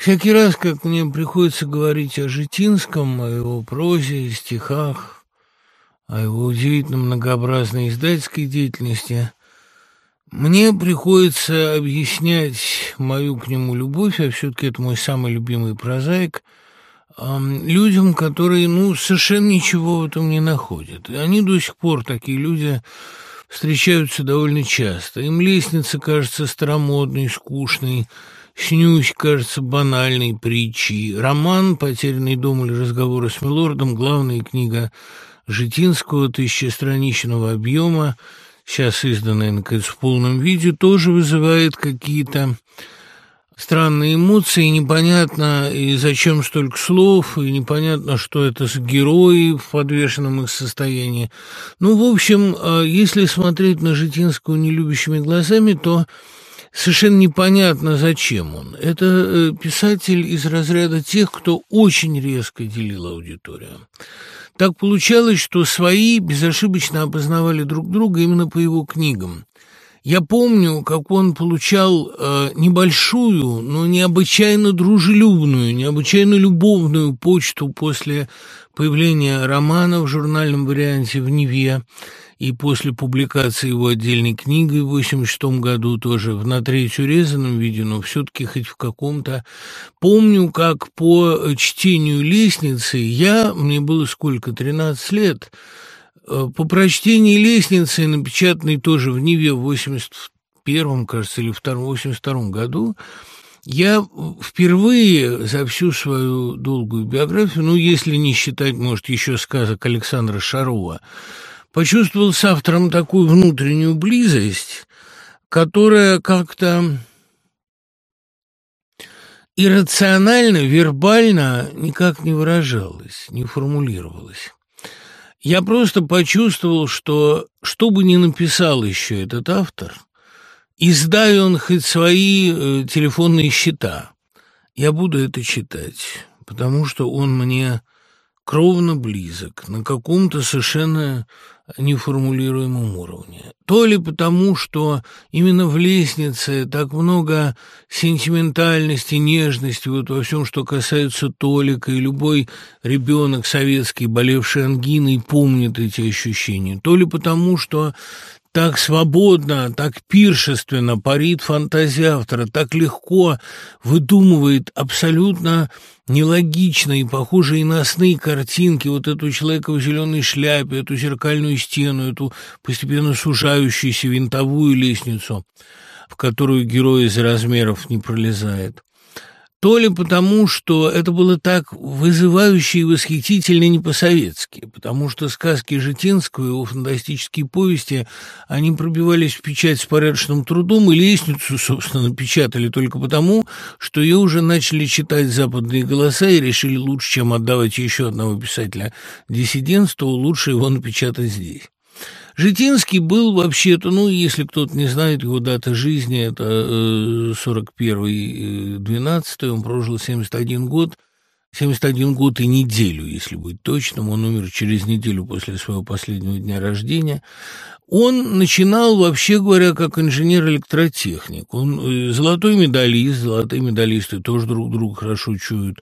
Всякий раз, как мне приходится говорить о Житинском, о его прозе, стихах, о его удивительно многообразной издательской деятельности, мне приходится объяснять мою к нему любовь, а все-таки это мой самый любимый прозаик, людям, которые, ну, совершенно ничего в этом не находят. И они до сих пор, такие люди, встречаются довольно часто. Им лестница кажется старомодной, скучной, Снюсь кажется банальной притчей. Роман «Потерянный дом» или «Разговоры с милордом» — главная книга Житинского тысячестраничного объема, сейчас изданная, наконец, в полном виде, тоже вызывает какие-то странные эмоции, непонятно, и зачем столько слов, и непонятно, что это с герои в подвешенном их состоянии. Ну, в общем, а если смотреть на Житинского нелюбящими глазами, то совершенно непонятно, зачем он. Это э, писатель из разряда тех, кто очень резко делил аудиторию. Так получалось, что свои безошибочно опознавали друг друга именно по его книгам. Я помню, как он получал э, небольшую, но необычайно дружелюбную, необычайно любовную почту после появления романа в журнальном варианте в «Неве» и после публикации его отдельной книги в 1986 году тоже в на третью резаном виде, но все-таки хоть в каком-то. Помню, как по чтению «Лестницы» я, мне было сколько, 13 лет, по прочтении «Лестницы», напечатанной тоже в Ниве в 81-м, кажется, или в 82 году, я впервые за всю свою долгую биографию, ну, если не считать, может, еще сказок Александра Шарова, почувствовал с автором такую внутреннюю близость, которая как-то иррационально, вербально никак не выражалась, не формулировалась. Я просто почувствовал, что, что бы ни написал еще этот автор, издай он хоть свои э, телефонные счета, я буду это читать, потому что он мне кровно близок, на каком-то совершенно неформулируемом уровне. То ли потому, что именно в лестнице так много сентиментальности, нежности вот во всем, что касается Толика, и любой ребенок советский, болевший ангиной, помнит эти ощущения, то ли потому, что так свободно, так пиршественно парит фантазия автора, так легко выдумывает абсолютно нелогичные, похожие на сны картинки, вот эту человека в зеленой шляпе, эту зеркальную стену, эту постепенно сужающуюся винтовую лестницу, в которую герой из размеров не пролезает то ли потому, что это было так вызывающе и восхитительно не по-советски, потому что сказки Житинского, его фантастические повести, они пробивались в печать с порядочным трудом, и лестницу, собственно, печатали только потому, что ее уже начали читать западные голоса и решили лучше, чем отдавать еще одного писателя диссидентству, лучше его напечатать здесь. Житинский был вообще-то, ну, если кто-то не знает, его дата жизни, это 41-й, 12 он прожил 71 год, 71 год и неделю, если быть точным, он умер через неделю после своего последнего дня рождения. Он начинал, вообще говоря, как инженер-электротехник. Он э, золотой медалист, золотые медалисты тоже друг друга хорошо чуют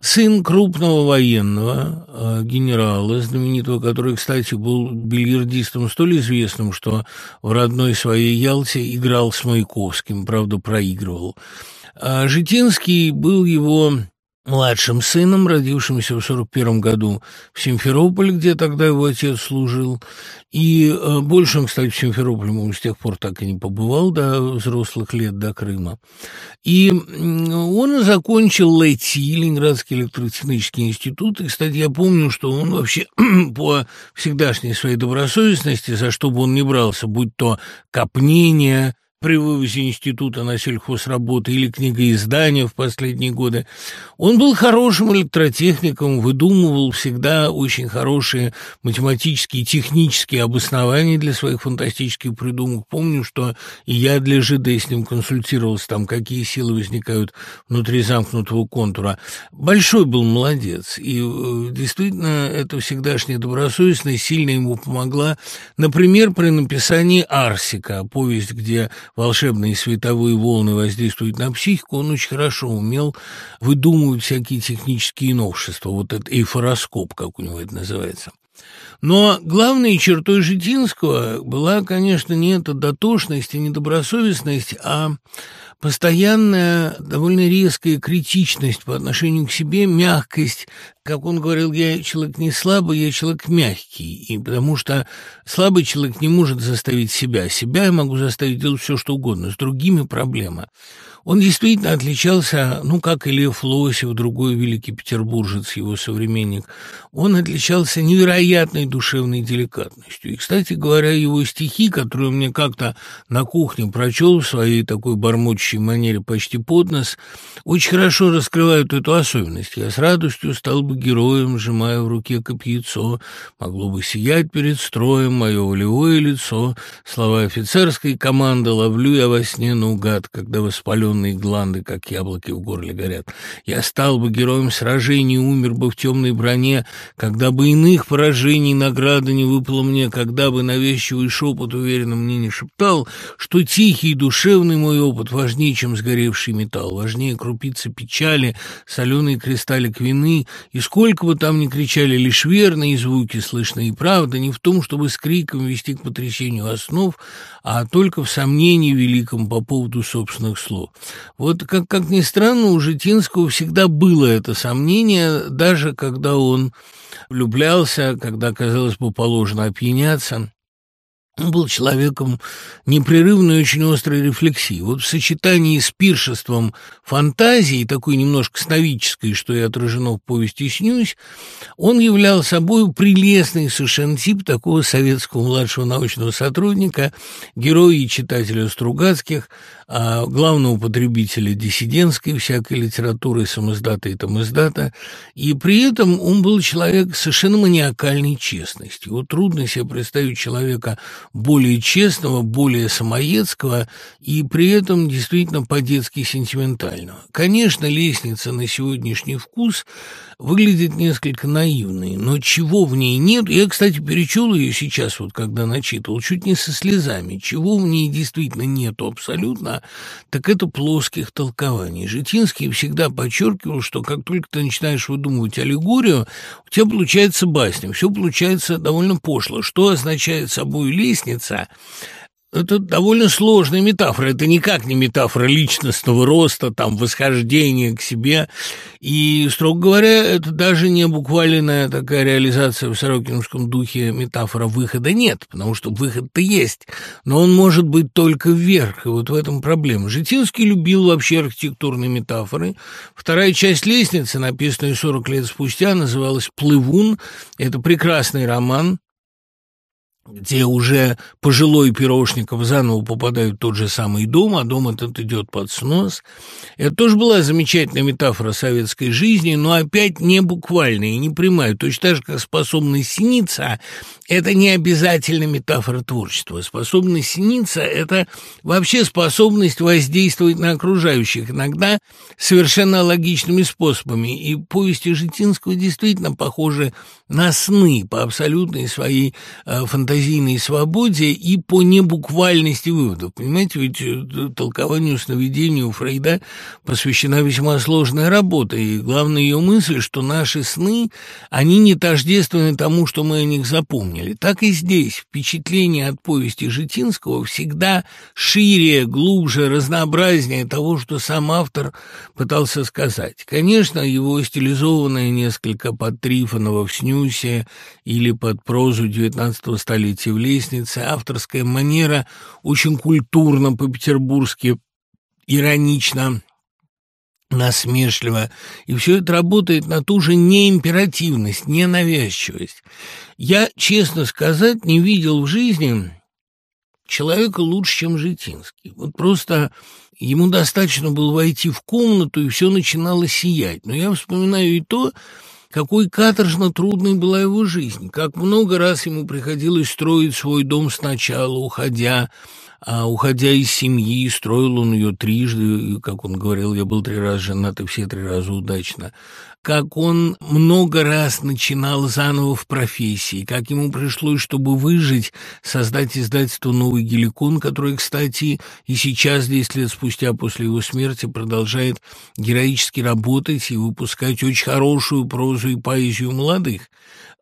сын крупного военного э, генерала, знаменитого, который, кстати, был бильярдистом столь известным, что в родной своей Ялте играл с Маяковским, правда, проигрывал. А Житинский был его младшим сыном, родившимся в 41 году в Симферополе, где тогда его отец служил, и э, большим, кстати, в Симферополе он с тех пор так и не побывал до взрослых лет, до Крыма. И он закончил ЛЭТИ, Ленинградский электротехнический институт, и, кстати, я помню, что он вообще по всегдашней своей добросовестности, за что бы он ни брался, будь то копнение, при вывозе института на сельхозработы или книгоиздания в последние годы. Он был хорошим электротехником, выдумывал всегда очень хорошие математические и технические обоснования для своих фантастических придумок. Помню, что и я для ЖД с ним консультировался, там, какие силы возникают внутри замкнутого контура. Большой был молодец, и э, действительно эта всегдашняя добросовестность сильно ему помогла, например, при написании «Арсика», повесть, где волшебные световые волны воздействуют на психику, он очень хорошо умел выдумывать всякие технические новшества. Вот этот эйфороскоп, как у него это называется. Но главной чертой Житинского была, конечно, не эта дотошность и недобросовестность, а постоянная, довольно резкая критичность по отношению к себе, мягкость. Как он говорил, я человек не слабый, я человек мягкий. И потому что слабый человек не может заставить себя. Себя я могу заставить делать все, что угодно. С другими проблема. Он действительно отличался, ну, как и Лев Лосев, другой великий петербуржец, его современник, он отличался невероятной душевной деликатностью. И, кстати говоря, его стихи, которые мне как-то на кухне прочел в своей такой бормочущей манере почти под нос, очень хорошо раскрывают эту особенность. Я с радостью стал бы героем, сжимая в руке копьецо, могло бы сиять перед строем мое волевое лицо, слова офицерской команды ловлю я во сне наугад, когда воспален воспаленные гланды, как яблоки в горле горят. Я стал бы героем сражений, умер бы в темной броне, когда бы иных поражений награда не выпала мне, когда бы навязчивый шепот уверенно мне не шептал, что тихий душевный мой опыт важнее, чем сгоревший металл, важнее крупицы печали, соленый кристаллик вины, и сколько бы там ни кричали лишь верные звуки, слышны и правда, не в том, чтобы с криком вести к потрясению основ, а только в сомнении великом по поводу собственных слов. Вот, как, как ни странно, у Житинского всегда было это сомнение, даже когда он влюблялся, когда, казалось бы, положено опьяняться. Он был человеком непрерывной очень острой рефлексии. Вот в сочетании с пиршеством фантазии, такой немножко сновидческой, что и отражено в повести «Снюсь», он являл собой прелестный совершенно тип такого советского младшего научного сотрудника, героя и читателя Стругацких, а главного потребителя диссидентской всякой литературы, самоздата и тамоздата, и при этом он был человек совершенно маниакальной честности. Вот трудно себе представить человека более честного, более самоедского и при этом действительно по-детски сентиментального. Конечно, лестница на сегодняшний вкус выглядит несколько наивной, но чего в ней нет, я, кстати, перечел ее сейчас, вот когда начитывал, чуть не со слезами, чего в ней действительно нету абсолютно, так это плоских толкований. Житинский всегда подчеркивал, что как только ты начинаешь выдумывать аллегорию, у тебя получается басня, все получается довольно пошло. Что означает собой лестница? Это довольно сложная метафора. Это никак не метафора личностного роста, там, восхождения к себе. И, строго говоря, это даже не буквальная такая реализация в Сорокиновском духе метафора выхода нет, потому что выход-то есть, но он может быть только вверх, и вот в этом проблема. Житинский любил вообще архитектурные метафоры. Вторая часть «Лестницы», написанная 40 лет спустя, называлась «Плывун». Это прекрасный роман, где уже пожилой Пирожников заново попадают в тот же самый дом, а дом этот идет под снос. Это тоже была замечательная метафора советской жизни, но опять не буквальная и не прямая. Точно так же, как способность сниться – это не обязательно метафора творчества. Способность сниться – это вообще способность воздействовать на окружающих, иногда совершенно логичными способами. И повести Житинского действительно похожи на сны по абсолютной своей э, фантазийной свободе и по небуквальности выводов. Понимаете, ведь э, толкованию сновидения у Фрейда посвящена весьма сложная работа, и главная ее мысль, что наши сны, они не тождественны тому, что мы о них запомнили. Так и здесь впечатление от повести Житинского всегда шире, глубже, разнообразнее того, что сам автор пытался сказать. Конечно, его стилизованное несколько под Трифонова в сню Нюсе или под прозу XIX столетия в «Лестнице», авторская манера очень культурно по-петербургски, иронично, насмешливо, и все это работает на ту же неимперативность, ненавязчивость. Я, честно сказать, не видел в жизни человека лучше, чем Житинский. Вот просто ему достаточно было войти в комнату, и все начинало сиять. Но я вспоминаю и то, какой каторжно трудной была его жизнь, как много раз ему приходилось строить свой дом сначала, уходя, а уходя из семьи, строил он ее трижды, как он говорил, я был три раза женат, и все три раза удачно. Как он много раз начинал заново в профессии, как ему пришлось, чтобы выжить, создать издательство «Новый Геликон», которое, кстати, и сейчас, 10 лет спустя после его смерти, продолжает героически работать и выпускать очень хорошую прозу и поэзию молодых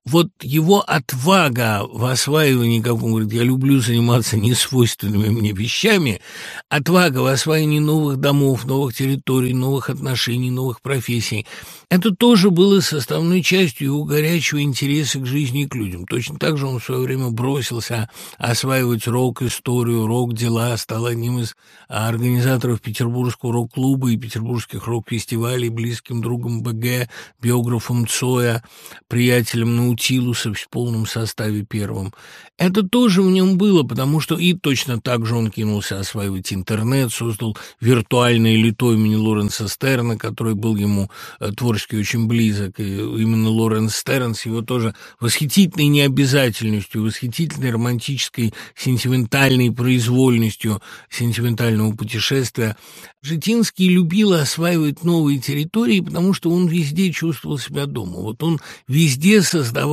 вот его отвага в осваивании, как он говорит, я люблю заниматься несвойственными мне вещами, отвага в осваивании новых домов, новых территорий, новых отношений, новых профессий, это тоже было составной частью его горячего интереса к жизни и к людям. Точно так же он в свое время бросился осваивать рок-историю, рок-дела, стал одним из организаторов Петербургского рок-клуба и петербургских рок-фестивалей, близким другом БГ, биографом Цоя, приятелем Наутилуса в полном составе первым. Это тоже в нем было, потому что и точно так же он кинулся осваивать интернет, создал виртуальное лито имени Лоренса Стерна, который был ему э, творчески очень близок, и именно Лоренс Стернс, его тоже восхитительной необязательностью, восхитительной романтической, сентиментальной произвольностью сентиментального путешествия. Житинский любил осваивать новые территории, потому что он везде чувствовал себя дома. Вот он везде создавал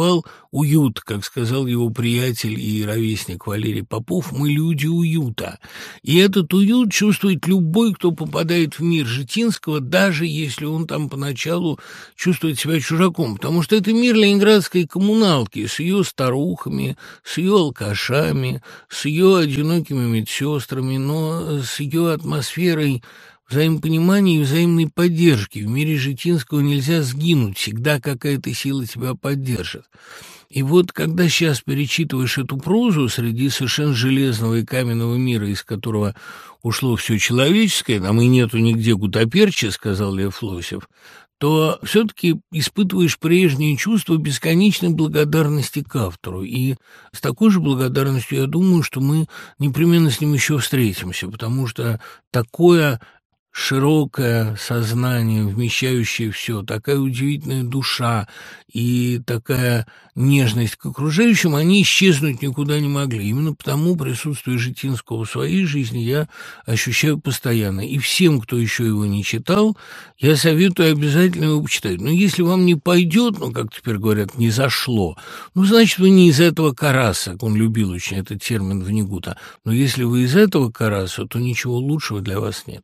уют, как сказал его приятель и ровесник Валерий Попов, мы люди уюта. И этот уют чувствует любой, кто попадает в мир Житинского, даже если он там поначалу чувствует себя чужаком, потому что это мир ленинградской коммуналки с ее старухами, с ее алкашами, с ее одинокими медсестрами, но с ее атмосферой взаимопонимания и взаимной поддержки. В мире Житинского нельзя сгинуть, всегда какая-то сила тебя поддержит. И вот когда сейчас перечитываешь эту прозу среди совершенно железного и каменного мира, из которого ушло все человеческое, там и нету нигде гутаперча, сказал Лев Лосев, то все-таки испытываешь прежние чувства бесконечной благодарности к автору. И с такой же благодарностью я думаю, что мы непременно с ним еще встретимся, потому что такое широкое сознание, вмещающее все, такая удивительная душа и такая нежность к окружающим, они исчезнуть никуда не могли. Именно потому присутствие Житинского в своей жизни я ощущаю постоянно. И всем, кто еще его не читал, я советую обязательно его почитать. Но если вам не пойдет, ну, как теперь говорят, не зашло, ну, значит, вы не из этого караса, он любил очень этот термин в Негута. Но если вы из этого караса, то ничего лучшего для вас нет.